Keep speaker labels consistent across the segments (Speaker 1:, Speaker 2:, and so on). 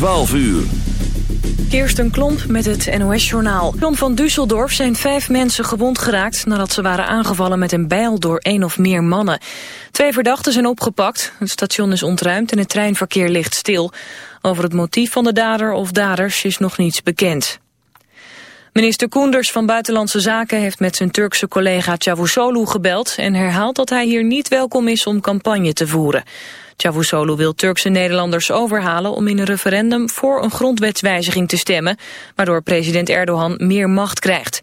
Speaker 1: 12 uur.
Speaker 2: Kirsten Klomp met het NOS-journaal. Rond van Düsseldorf zijn vijf mensen gewond geraakt... nadat ze waren aangevallen met een bijl door één of meer mannen. Twee verdachten zijn opgepakt. Het station is ontruimd en het treinverkeer ligt stil. Over het motief van de dader of daders is nog niets bekend. Minister Koenders van Buitenlandse Zaken heeft met zijn Turkse collega Çavuşoğlu gebeld... en herhaalt dat hij hier niet welkom is om campagne te voeren. Çavuşoğlu wil Turkse Nederlanders overhalen om in een referendum voor een grondwetswijziging te stemmen, waardoor president Erdogan meer macht krijgt.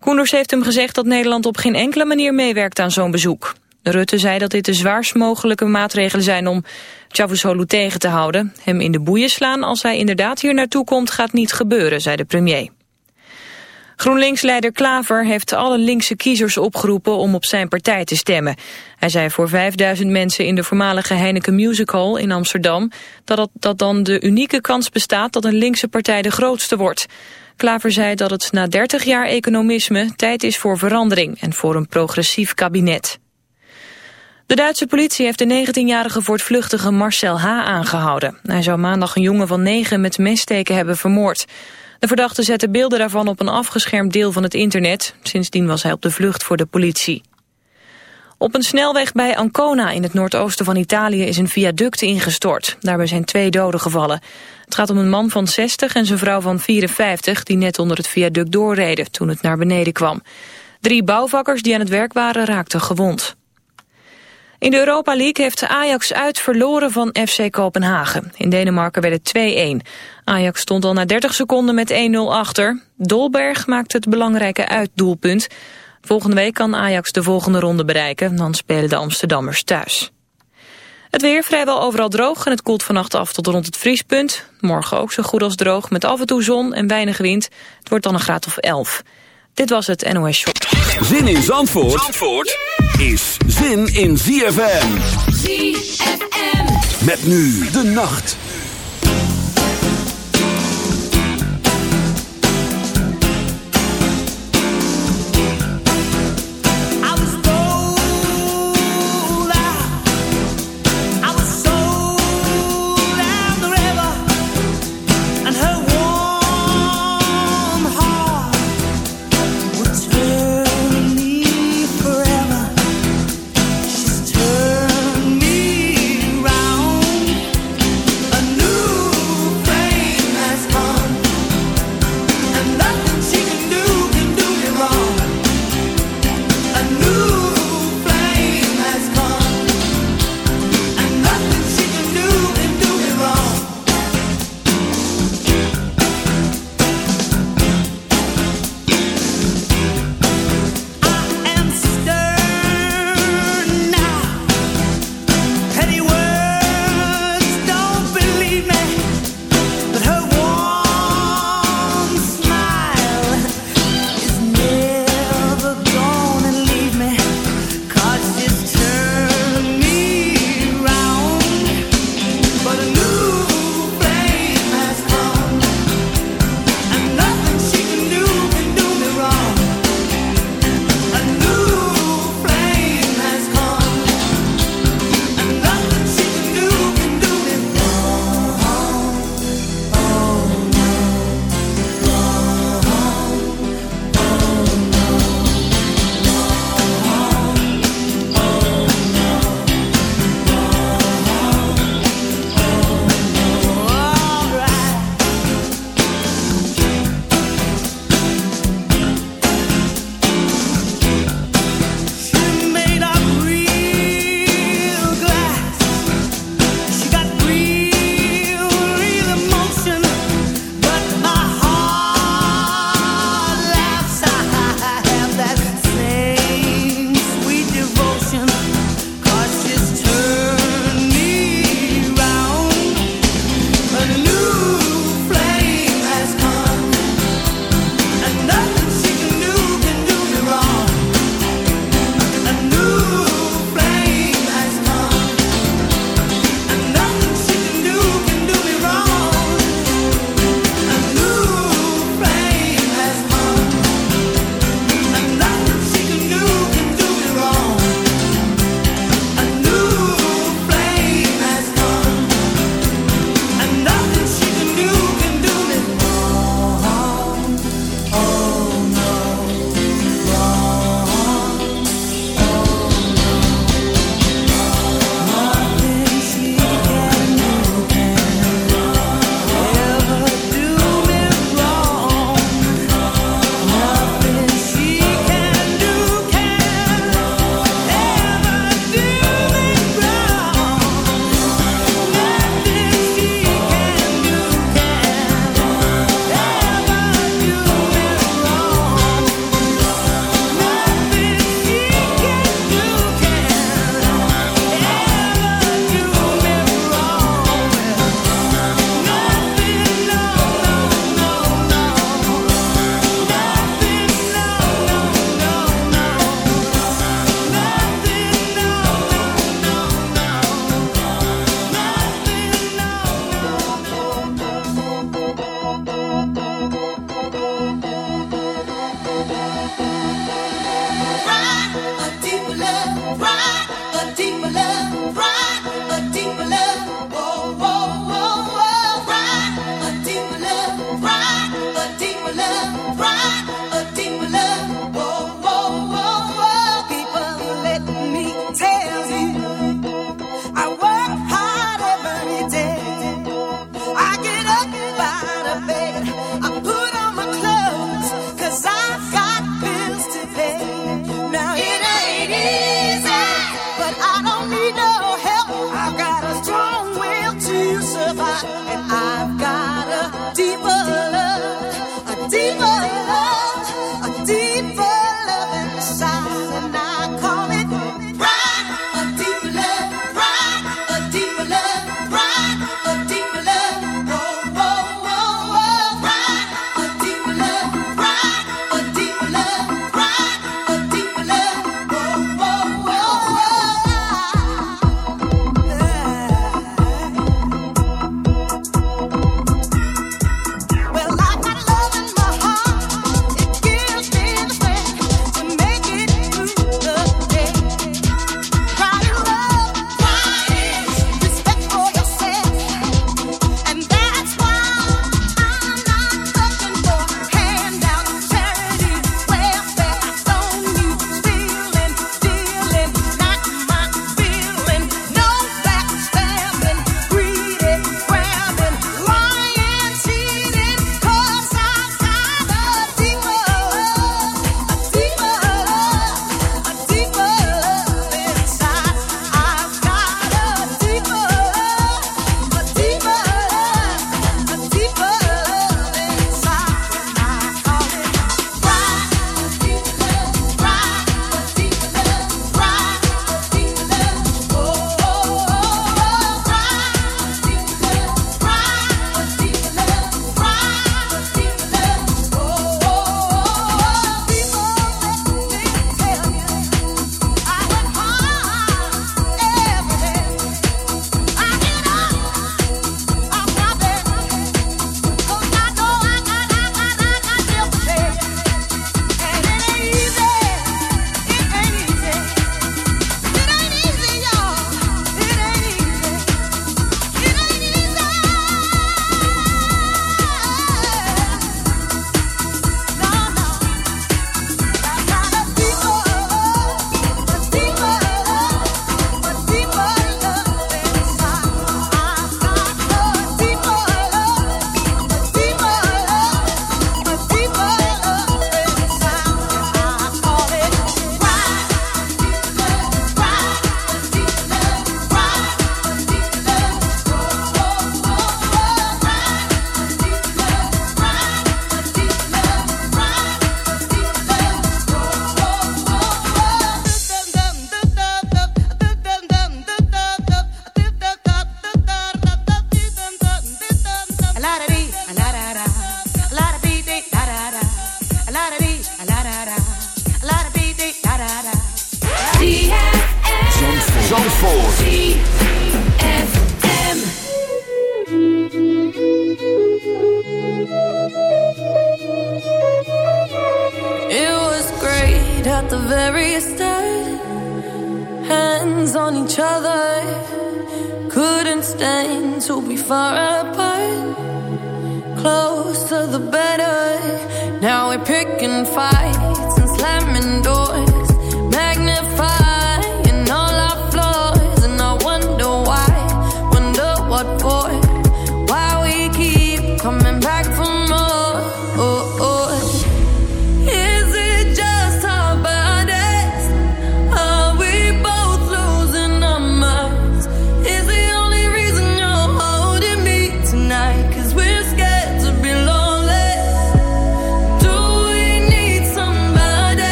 Speaker 2: Koenders heeft hem gezegd dat Nederland op geen enkele manier meewerkt aan zo'n bezoek. Rutte zei dat dit de zwaarst mogelijke maatregelen zijn om Çavuşoğlu tegen te houden. Hem in de boeien slaan als hij inderdaad hier naartoe komt gaat niet gebeuren, zei de premier. GroenLinks-leider Klaver heeft alle linkse kiezers opgeroepen om op zijn partij te stemmen. Hij zei voor 5000 mensen in de voormalige Heineken Music Hall in Amsterdam... dat, dat dan de unieke kans bestaat dat een linkse partij de grootste wordt. Klaver zei dat het na 30 jaar economisme tijd is voor verandering en voor een progressief kabinet. De Duitse politie heeft de 19-jarige voortvluchtige Marcel H. aangehouden. Hij zou maandag een jongen van 9 met messteken hebben vermoord. De verdachte zette beelden daarvan op een afgeschermd deel van het internet. Sindsdien was hij op de vlucht voor de politie. Op een snelweg bij Ancona in het noordoosten van Italië is een viaduct ingestort. Daarbij zijn twee doden gevallen. Het gaat om een man van 60 en zijn vrouw van 54 die net onder het viaduct doorreden toen het naar beneden kwam. Drie bouwvakkers die aan het werk waren raakten gewond. In de Europa League heeft Ajax uit verloren van FC Kopenhagen. In Denemarken werd het 2-1. Ajax stond al na 30 seconden met 1-0 achter. Dolberg maakte het belangrijke uitdoelpunt. Volgende week kan Ajax de volgende ronde bereiken. Dan spelen de Amsterdammers thuis. Het weer vrijwel overal droog en het koelt vannacht af tot rond het vriespunt. Morgen ook zo goed als droog met af en toe zon en weinig wind. Het wordt dan een graad of 11. Dit was het NOS Show.
Speaker 1: Zin in Zandvoort, Zandvoort is zin in ZFM.
Speaker 3: ZFM.
Speaker 1: Met nu de nacht.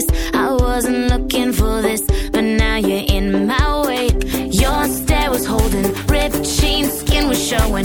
Speaker 4: I wasn't looking for this, but now you're in
Speaker 5: my way. Your stare
Speaker 6: was
Speaker 7: holding, ripped jeans, skin was showing.